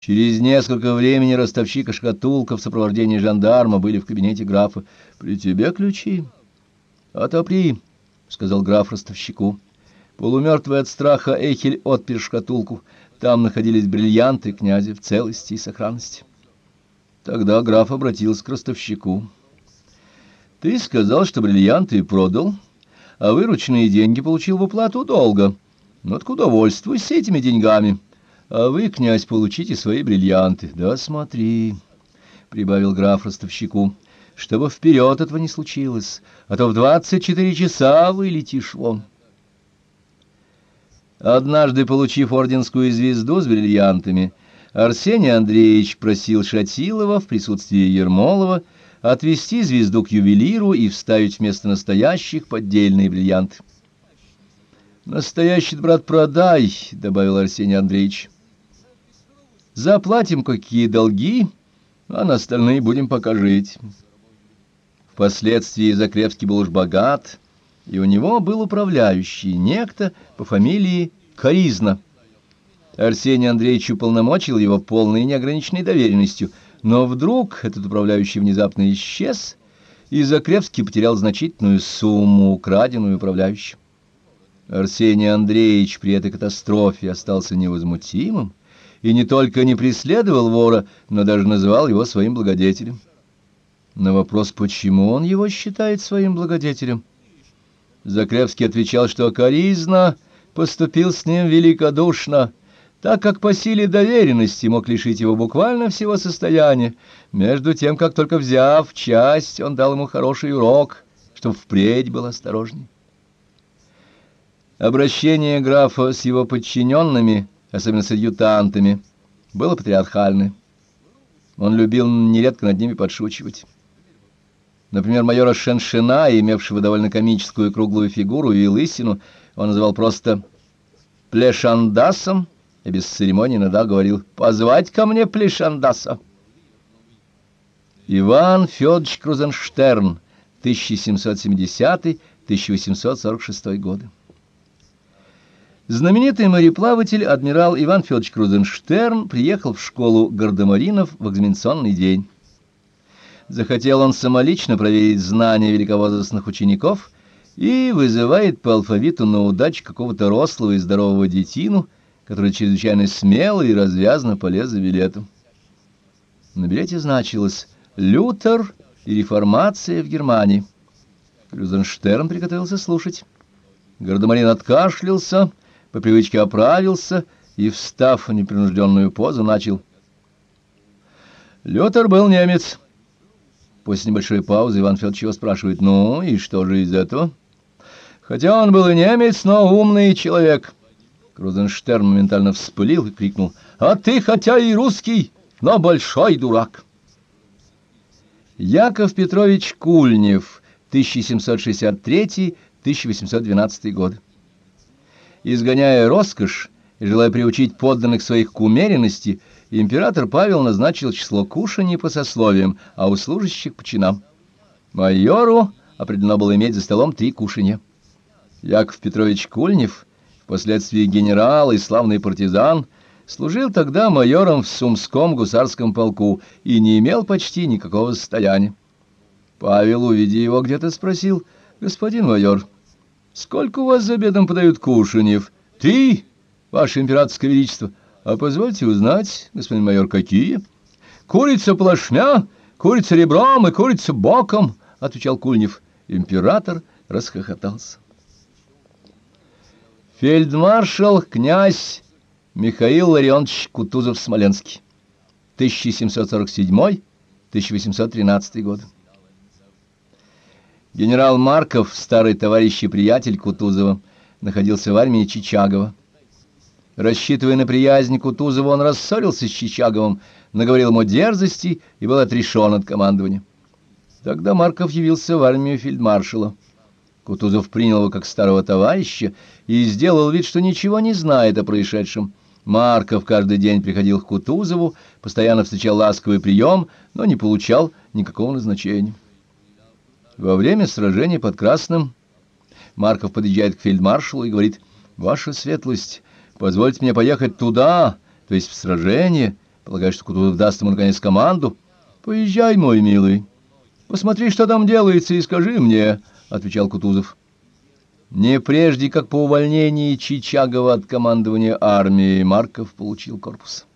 Через несколько времени ростовщик и шкатулка в сопровождении жандарма были в кабинете графа. — При тебе ключи? — Отопри, — сказал граф ростовщику. Полумертвый от страха Эхель отпер шкатулку. Там находились бриллианты князя в целости и сохранности. Тогда граф обратился к ростовщику. — Ты сказал, что бриллианты продал, а вырученные деньги получил в уплату долга. Ну, откуда удовольствуйся этими деньгами? — а вы, князь, получите свои бриллианты. Да смотри, — прибавил граф ростовщику, — чтобы вперед этого не случилось, а то в двадцать четыре часа вылетишь вон. Однажды, получив орденскую звезду с бриллиантами, Арсений Андреевич просил Шатилова в присутствии Ермолова отвезти звезду к ювелиру и вставить вместо настоящих поддельные бриллианты. «Настоящий брат продай», — добавил Арсений Андреевич. Заплатим какие долги, а на остальные будем пока жить. Впоследствии Закревский был уж богат, и у него был управляющий, некто по фамилии Коризна. Арсений Андреевич уполномочил его полной и неограниченной доверенностью, но вдруг этот управляющий внезапно исчез, и Закревский потерял значительную сумму, украденную управляющим. Арсений Андреевич при этой катастрофе остался невозмутимым, и не только не преследовал вора, но даже называл его своим благодетелем. На вопрос, почему он его считает своим благодетелем, Закревский отвечал, что Коризна поступил с ним великодушно, так как по силе доверенности мог лишить его буквально всего состояния, между тем, как только взяв часть, он дал ему хороший урок, чтобы впредь был осторожней. Обращение графа с его подчиненными — особенно с адъютантами, было патриархальное. Он любил нередко над ними подшучивать. Например, майора Шеншина, имевшего довольно комическую круглую фигуру и лысину, он называл просто Плешандасом, и без церемонии иногда говорил «позвать ко мне Плешандаса». Иван Федорович Крузенштерн, 1770-1846 годы. Знаменитый мореплаватель адмирал Иван Федорович Крузенштерн приехал в школу гардемаринов в экзаменационный день. Захотел он самолично проверить знания великовозрастных учеников и вызывает по алфавиту на удачу какого-то рослого и здорового детину, который чрезвычайно смело и развязно полез за билетом. На билете значилось «Лютер и реформация в Германии». Крузенштерн приготовился слушать. Гардемарин откашлялся по привычке оправился и, встав в непринужденную позу, начал. Лютер был немец. После небольшой паузы Иван Федорович его спрашивает, ну и что же из этого? Хотя он был и немец, но умный человек. Крузенштерн моментально вспылил и крикнул, а ты хотя и русский, но большой дурак. Яков Петрович Кульнев, 1763-1812 годы изгоняя роскошь и желая приучить подданных своих к умеренности, император Павел назначил число кушаний по сословиям, а у служащих по чинам. Майору определено было иметь за столом три кушанья. Яков Петрович Кульнев, впоследствии генерал и славный партизан, служил тогда майором в Сумском гусарском полку и не имел почти никакого состояния. Павел, увидя его где-то, спросил, «Господин майор, — Сколько у вас за обедом подают кушаньев? Три, ваше императорское величество. А позвольте узнать, господин майор, какие? Курица плашмя, курица ребром и курица боком, — отвечал Кульнев. Император расхохотался. Фельдмаршал князь Михаил Ларионович Кутузов-Смоленский. 1747-1813 годы. Генерал Марков, старый товарищ и приятель Кутузова, находился в армии Чичагова. Рассчитывая на приязнь Кутузова, он рассорился с Чичаговым, наговорил ему дерзости и был отрешен от командования. Тогда Марков явился в армию фельдмаршала. Кутузов принял его как старого товарища и сделал вид, что ничего не знает о происшедшем. Марков каждый день приходил к Кутузову, постоянно встречал ласковый прием, но не получал никакого назначения. Во время сражения под Красным Марков подъезжает к фельдмаршалу и говорит, «Ваша светлость, позвольте мне поехать туда, то есть в сражение, Полагаешь, что Кутузов даст ему, наконец, команду? Поезжай, мой милый. Посмотри, что там делается, и скажи мне, — отвечал Кутузов. Не прежде, как по увольнении Чичагова от командования армии, Марков получил корпус.